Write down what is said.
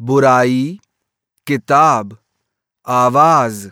बुराई किताब आवाज़।